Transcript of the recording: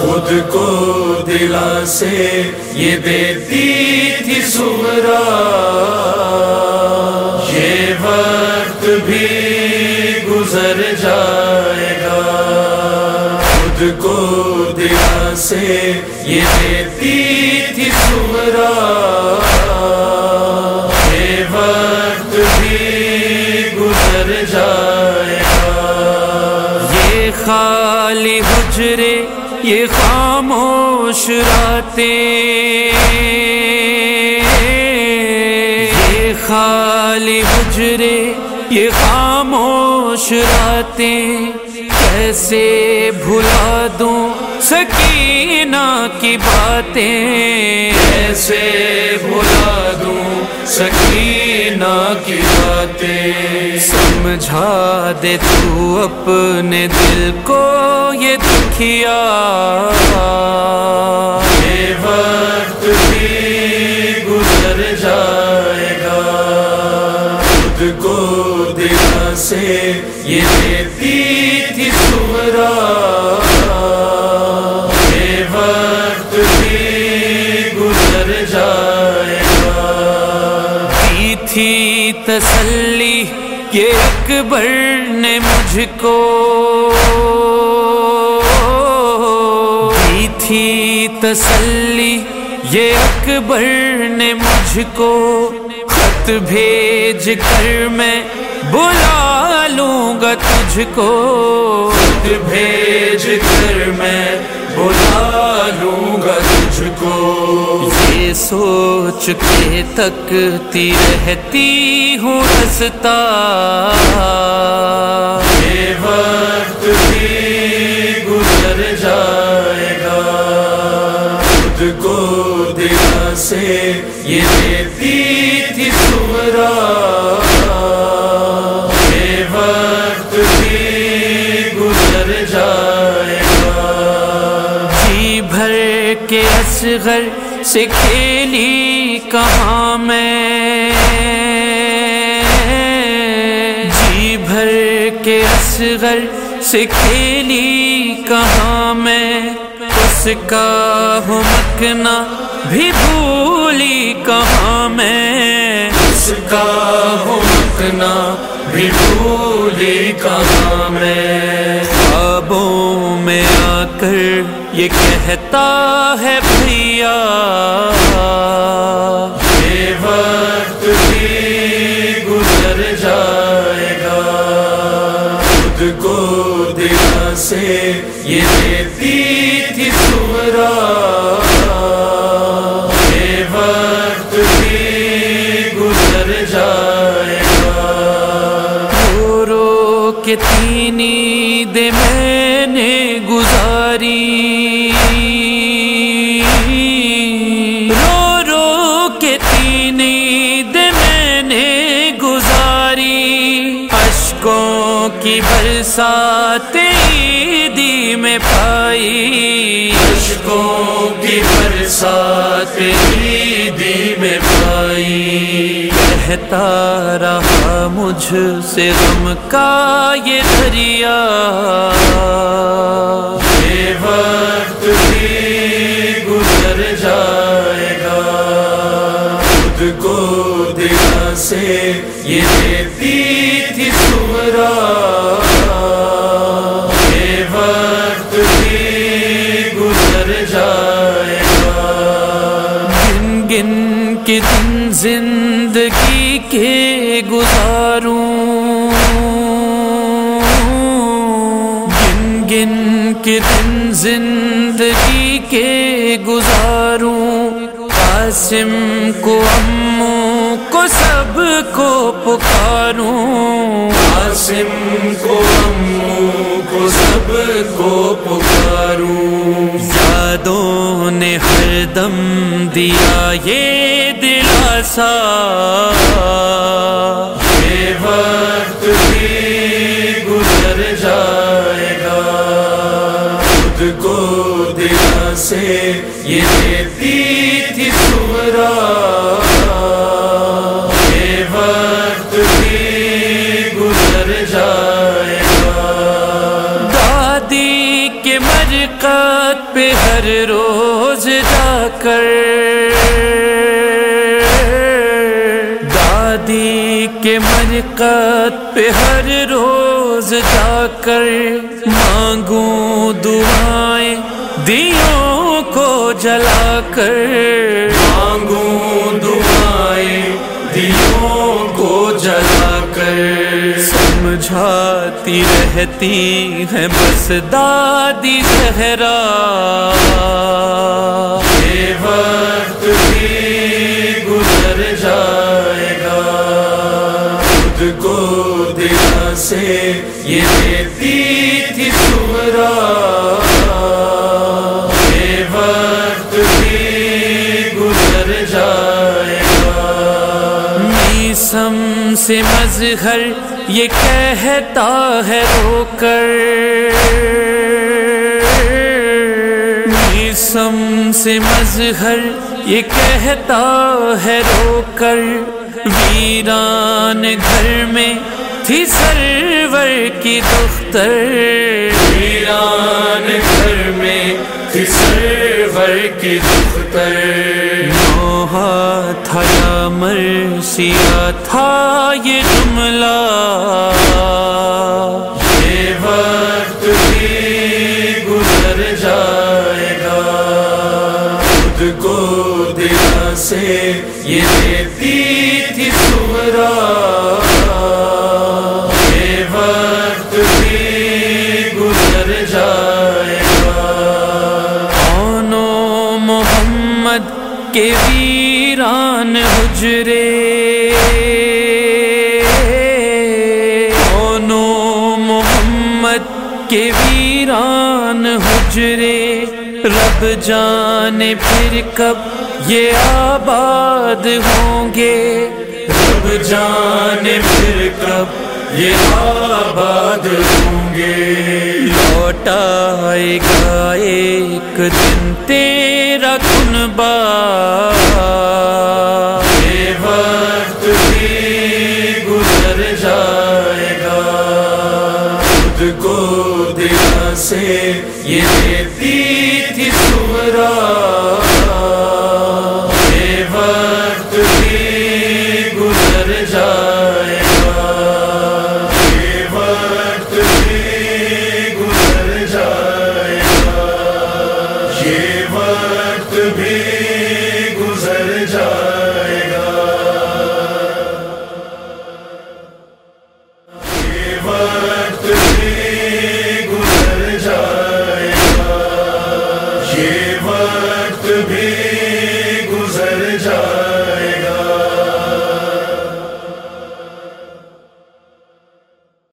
خود کو دلا سے یہ دیتی تھی سغرا۔ گزر جائے گا۔ خود کو دلا سے یہ دیتی تھی سغرا یہ وقت بھی گزر جائے گا۔ یہ خالی حجرے، یہ خاموش راتیں۔ یہ خالی حجرے یہ خاموش راتیں کیسے بھلا دوں سکینہ کی باتیں؟ کیسے بھلا دوں سکینہ کی باتیں؟ سمجھا دے تو اپنے دل کو یہ دکھیا۔ سے یہ دیتی تھی سمرا تھی تسلی یہ اکبر نے مجھ کو۔ دی تھی تسلی یہ اکبر نے مجھ کو۔ خط بھیج کر میں بلا لوں گا تجھ کو خط بھیج کر میں بلا لوں گا تجھ کو یہ سوچ کے تکتی رہتی ہوں رستا یہ وقت بھی گزر جائے گا۔ خود کو دلا سے یہ دیتی اصغر سے کھیلی کہاں میں؟ جی بھر کے اصغر سے کھیلی کہاں میں؟ اس کا ہوں مکنا بھی بھولی کہاں میں؟ اس کا حکنا بھی بھولی کہاں میں؟ خوابوں میں آ کر یہ کہتا ہے بھیا یہ وقت بھی گزر جائے گا۔ خود کو دلا سے یہ دیتی تھی سمرا یہ وقت بھی گزر جائے گا۔ رو کے تینی دے میں نے گزاری۔ اشکوں کی برسات عیدی میں پائی۔ عشقوں کی برسات عیدی میں پائی۔ کہتا رہا مجھ سے غم کا یہ دریا۔ یہ وقت بھی گزر جائے گا۔ خود کو دلا سے کے دن زندگی کے گزاروں۔ گن گن کے دن زندگی کے گزاروں۔ قاسم کو امو کو سب کو پکاروں۔ قاسم کو امو کو سب کو پکاروں۔ یادوں نے ہر دم دیا یہ دلاسا۔ یہ وقت بھی گزر جائے گا۔ خود کو دلا سے یہ دیتی تھی سورا گزر جائے گا۔ دادی کے پہ ہر روز دادی کے مرکات پہ ہر روز جا کر مانگوں دعائیں دیوں کو جلا کر مانگوں دعائیں دیوں کو جلا کر سمجھاتی رہتی ہے بس دادی زہرا سے یہ دیتی تھی سورا یہ وقت بھی گزر جائے گا۔ میسم سے مظہر یہ کہتا ہے رو کر۔ میسم سے مظہر یہ کہتا ہے رو کر۔ ویران گھر میں تھی سرور کی دختر۔ ویران گھر میں سرور کی دختر۔ نوحہ تھا یا مرسیا تھا یہ جملہ۔ یہ وقت بھی گزر جائے گا۔ خود کو دل سے یہ دیتی محمد کے ویران حجرے۔ آنو محمد کے ویران حجرے۔ رب جانے پھر کب یہ آباد ہوں گے۔ رب جانے پھر کب یہ آباد ہوں گے۔ لوٹائے گا ایک دن تیرا کنبا یہ وقت بھی گزر جائے گا۔ خود کو دل سے یہ پر